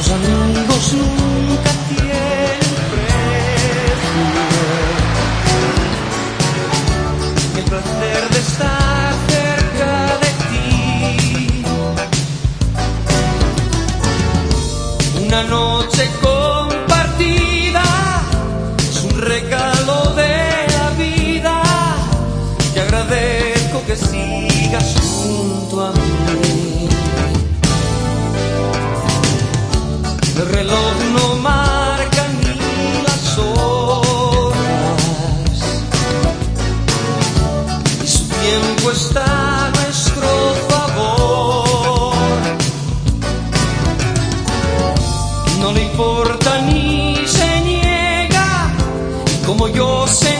Los amigos nunca tienen precio. El placer de estar cerca de ti. Una noche reloj no marca ni las horas y su tiempo está a nuestro favor. No le importa ni se niega, como yo se